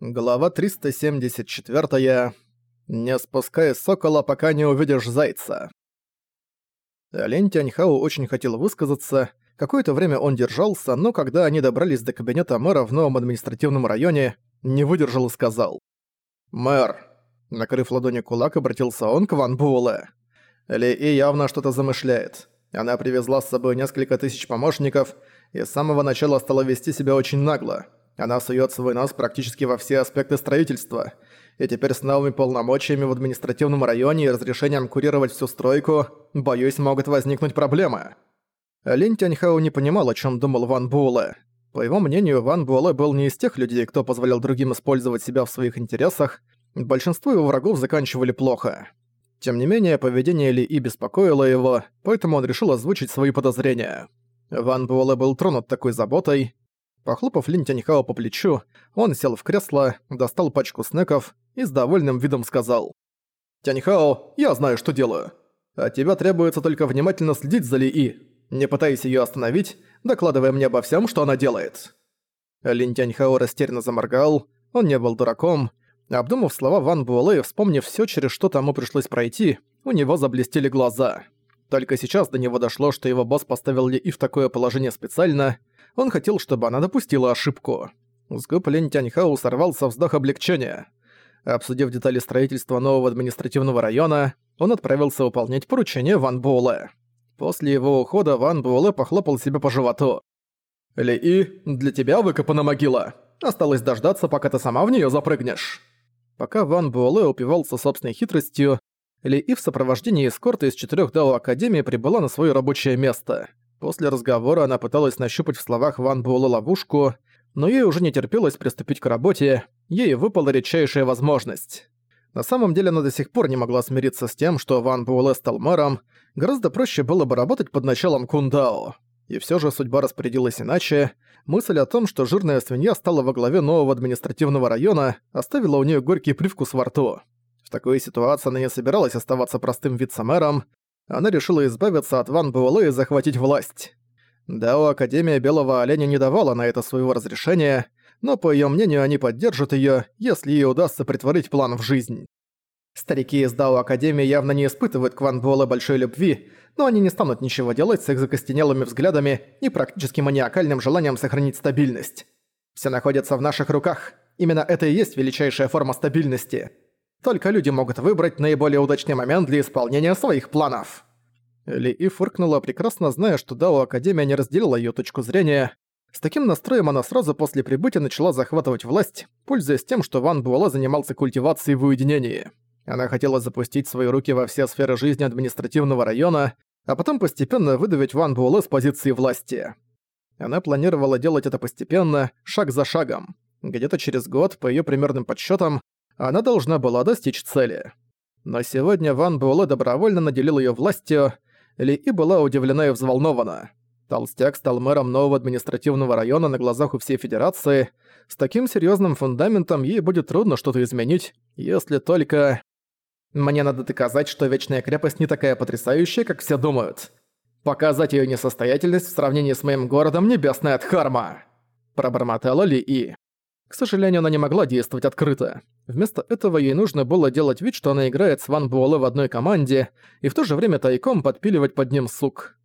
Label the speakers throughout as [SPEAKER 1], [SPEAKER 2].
[SPEAKER 1] Глава 374. Не спускай сокола, пока не увидишь зайца. Лень Тяньхау очень хотел высказаться. Какое-то время он держался, но когда они добрались до кабинета мэра в новом административном районе, не выдержал и сказал. «Мэр!» Накрыв ладони кулак, обратился он к Ван Буэлэ. Ли И явно что-то замышляет. Она привезла с собой несколько тысяч помощников и с самого начала стала вести себя очень нагло. Она сует свой нос практически во все аспекты строительства, и теперь с новыми полномочиями в административном районе и разрешением курировать всю стройку, боюсь, могут возникнуть проблемы. Лин Тяньхау не понимал, о чем думал Ван Буэлэ. По его мнению, Ван Буэлэ был не из тех людей, кто позволял другим использовать себя в своих интересах, большинство его врагов заканчивали плохо. Тем не менее, поведение Ли И беспокоило его, поэтому он решил озвучить свои подозрения. Ван Буэлэ был тронут такой заботой, Похлопав Линь Тяньхао по плечу, он сел в кресло, достал пачку снеков и с довольным видом сказал. «Тяньхао, я знаю, что делаю. От тебя требуется только внимательно следить за Ли И. Не пытайся её остановить, докладывая мне обо всем, что она делает». Линь Тяньхао растерянно заморгал, он не был дураком. Обдумав слова Ван Буэлэ и вспомнив всё, через что тому пришлось пройти, у него заблестели глаза. Только сейчас до него дошло, что его босс поставил Ли И в такое положение специально – он хотел, чтобы она допустила ошибку. С губ Лень Тяньхау сорвался вздох облегчения. Обсудив детали строительства нового административного района, он отправился выполнять поручение Ван Буэлэ. После его ухода Ван Буэлэ похлопал себя по животу. «Ли-И, для тебя выкопана могила. Осталось дождаться, пока ты сама в неё запрыгнешь». Пока Ван Буэлэ упивался собственной хитростью, Ли-И в сопровождении эскорта из четырёх Дао Академии прибыла на своё рабочее место. После разговора она пыталась нащупать в словах Ван Буэлэ ловушку, но ей уже не терпелось приступить к работе, ей выпала редчайшая возможность. На самом деле она до сих пор не могла смириться с тем, что Ван Буэлэ стал мэром, гораздо проще было бы работать под началом Кундао. И все же судьба распорядилась иначе. Мысль о том, что жирная свинья стала во главе нового административного района, оставила у нее горький привкус во рту. В такой ситуации она не собиралась оставаться простым вице-мэром, она решила избавиться от Ван Буэлэ и захватить власть. Дао Академия Белого Оленя не давала на это своего разрешения, но, по её мнению, они поддержат её, если ей удастся притворить план в жизнь. Старики из Дао Академии явно не испытывают к Ван Буэлэ большой любви, но они не станут ничего делать с их закостенелыми взглядами и практически маниакальным желанием сохранить стабильность. Все находится в наших руках. Именно это и есть величайшая форма стабильности. Только люди могут выбрать наиболее удачный момент для исполнения своих планов». Ли И фыркнула, прекрасно зная, что Дао Академия не разделила её точку зрения. С таким настроем она сразу после прибытия начала захватывать власть, пользуясь тем, что Ван Буэлэ занимался культивацией в уединении. Она хотела запустить свои руки во все сферы жизни административного района, а потом постепенно выдавить Ван Буэлэ с позиции власти. Она планировала делать это постепенно, шаг за шагом. Где-то через год, по её примерным подсчётам, она должна была достичь цели. Но сегодня Ван Буэлэ добровольно наделил её властью, Ли И была удивлена и взволнована. Толстяк стал мэром нового административного района на глазах у всей Федерации. С таким серьёзным фундаментом ей будет трудно что-то изменить, если только... Мне надо доказать, что Вечная Крепость не такая потрясающая, как все думают. Показать её несостоятельность в сравнении с моим городом Небесная Дхарма. Пробормотала Ли И. К сожалению, она не могла действовать открыто. Вместо этого ей нужно было делать вид, что она играет с Ван Буэлэ в одной команде, и в то же время тайком подпиливать под ним сук.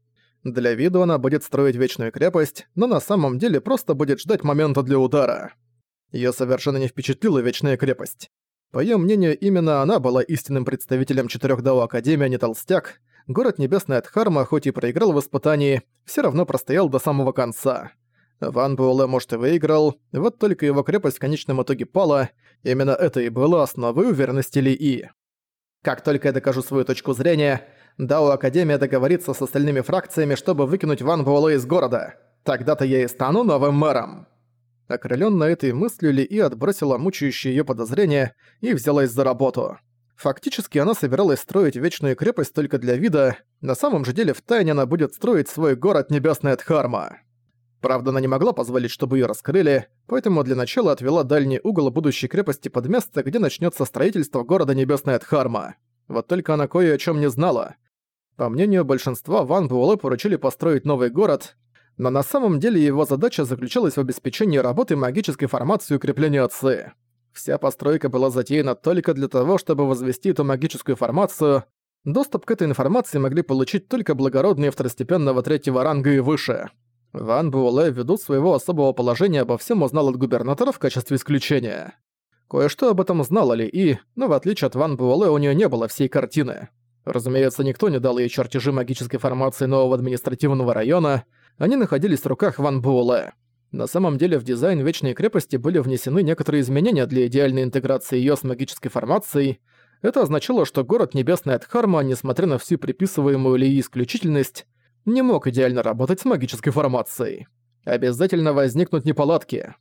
[SPEAKER 1] Для виду она будет строить Вечную Крепость, но на самом деле просто будет ждать момента для удара. Её совершенно не впечатлила Вечная Крепость. По её мнению, именно она была истинным представителем Четырёх Дао Академии, а не Толстяк. Город Небесная Дхарма, хоть и проиграл в испытании, всё равно простоял до самого конца. Ван Буэлэ, может, и выиграл, вот только его крепость в конечном итоге пала, именно это и было основой уверенности Ли И. Как только я докажу свою точку зрения, Дао Академия договорится с остальными фракциями, чтобы выкинуть Ван Буэлэ из города. Тогда-то я и стану новым мэром. Окрылённая этой мыслью Ли И отбросила мучающие её подозрения и взялась за работу. Фактически она собиралась строить Вечную Крепость только для вида, на самом же деле в тайне она будет строить свой город Небесная Дхарма. Правда, она не могла позволить, чтобы её раскрыли, поэтому для начала отвела дальний угол будущей крепости под место, где начнётся строительство города Небесная Дхарма. Вот только она кое о чём не знала. По мнению большинства, Ван Буэлэ поручили построить новый город, но на самом деле его задача заключалась в обеспечении работы магической формации укрепления Ци. Вся постройка была затеяна только для того, чтобы возвести эту магическую формацию. Доступ к этой информации могли получить только благородные второстепенного третьего ранга и выше. Ван Буэлэ ввиду своего особого положения обо всем узнал от губернатора в качестве исключения. Кое-что об этом знала Ли И, но в отличие от Ван Буэлэ у нее не было всей картины. Разумеется, никто не дал ей чертежи магической формации нового административного района, они находились в руках Ван Буэлэ. На самом деле в дизайн Вечной крепости были внесены некоторые изменения для идеальной интеграции её с магической формацией. Это означало, что город Небесная Дхарма, несмотря на всю приписываемую Лии исключительность, не мог идеально работать с магической формацией. Обязательно возникнут неполадки.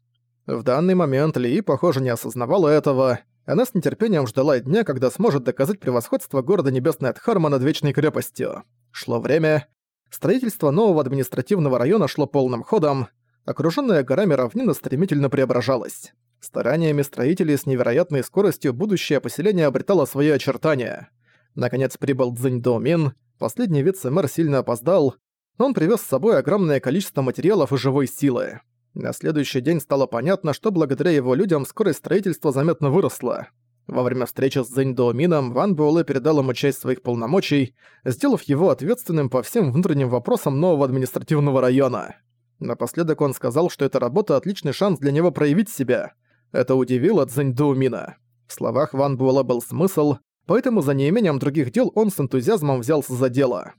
[SPEAKER 1] В данный момент Лии, похоже, не осознавала этого. Она с нетерпением ждала дня, когда сможет доказать превосходство города Небесная Дхарма над Вечной крепостью. Шло время. Строительство нового административного района шло полным ходом, окружённая горами равнина стремительно преображалась. Стараниями строителей с невероятной скоростью будущее поселение обретало свои очертания. Наконец прибыл Цзинь Доумин, последний вице-мэр сильно опоздал, он привез с собой огромное количество материалов и живой силы. На следующий день стало понятно, что благодаря его людям скорость строительства заметно выросла. Во время встречи с Цзинь Доумином Ван Буэлэ передал ему часть своих полномочий, сделав его ответственным по всем внутренним вопросам нового административного района. Напоследок он сказал, что эта работа – отличный шанс для него проявить себя. Это удивило Цзэньдоумина. В словах Ван Буэлла был смысл, поэтому за неимением других дел он с энтузиазмом взялся за дело.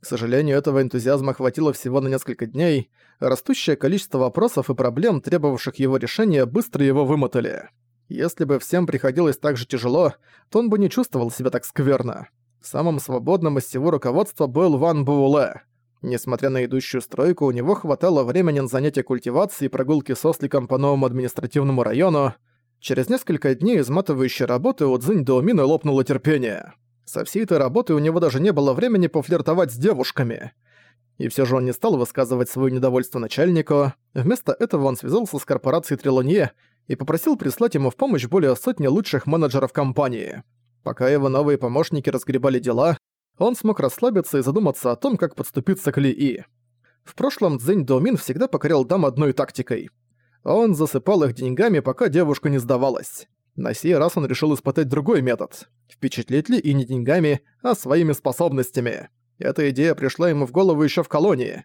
[SPEAKER 1] К сожалению, этого энтузиазма хватило всего на несколько дней, растущее количество вопросов и проблем, требовавших его решения, быстро его вымотали. Если бы всем приходилось так же тяжело, то он бы не чувствовал себя так скверно. Самым свободным из всего руководства был Ван Буэлэ. Несмотря на идущую стройку, у него хватало времени на занятия культивацией и прогулки с осликом по новому административному району. Через несколько дней изматывающей работы у Цзинь Доумина лопнуло терпение. Со всей этой работы у него даже не было времени пофлиртовать с девушками. И все же он не стал высказывать свое недовольство начальнику. Вместо этого он связался с корпорацией Трилонье и попросил прислать ему в помощь более сотни лучших менеджеров компании. Пока его новые помощники разгребали дела, он смог расслабиться и задуматься о том, как подступиться к Ли-И. В прошлом Цзэнь Доумин всегда покорял дам одной тактикой. Он засыпал их деньгами, пока девушка не сдавалась. На сей раз он решил испытать другой метод. Впечатлить Ли и не деньгами, а своими способностями. Эта идея пришла ему в голову еще в колонии.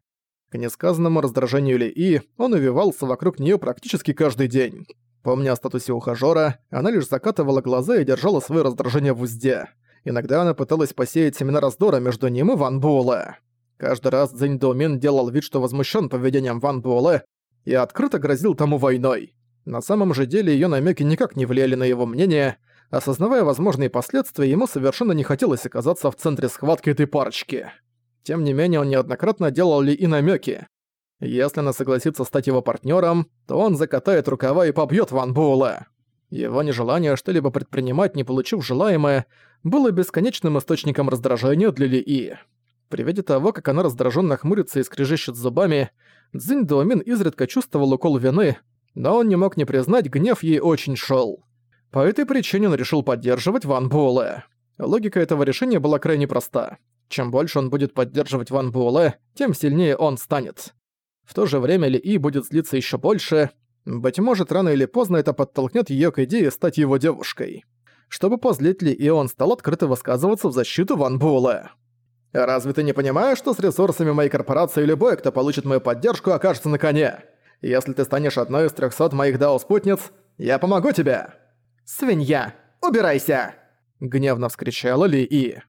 [SPEAKER 1] К несказанному раздражению Ли И, он увивался вокруг нее практически каждый день. Помня о статусе ухажёра, она лишь закатывала глаза и держала свое раздражение в узде. Иногда она пыталась посеять семена раздора между ним и Ван Буэлэ. Каждый раз Цзинь Доумин делал вид, что возмущен поведением Ван Буэлэ и открыто грозил тому войной. На самом же деле ее намеки никак не влияли на его мнение. Осознавая возможные последствия, ему совершенно не хотелось оказаться в центре схватки этой парочки. Тем не менее, он неоднократно делал ли и намеки. Если она согласится стать его партнером, то он закатает рукава и побьет Ван Буэлэ. Его нежелание что-либо предпринимать, не получив желаемое, было бесконечным источником раздражения для Ли-И. При виде того, как она раздраженно хмурится и скрежещет зубами, Цзинь Дуомин изредка чувствовал укол вины, но он не мог не признать, гнев ей очень шел. По этой причине он решил поддерживать Ван Буэлэ. Логика этого решения была крайне проста. Чем больше он будет поддерживать Ван Буэлэ, тем сильнее он станет. В то же время Ли И будет злиться еще больше, быть может, рано или поздно это подтолкнет её к идее стать его девушкой. Чтобы позлить ли, и он стал открыто высказываться в защиту Ван Буэлэ. «Разве ты не понимаешь, что с ресурсами моей корпорации любой, кто получит мою поддержку, окажется на коне? Если ты станешь одной из трехсот моих дао-спутниц, я помогу тебе!» «Свинья! Убирайся!» Гневно вскричала Ли И.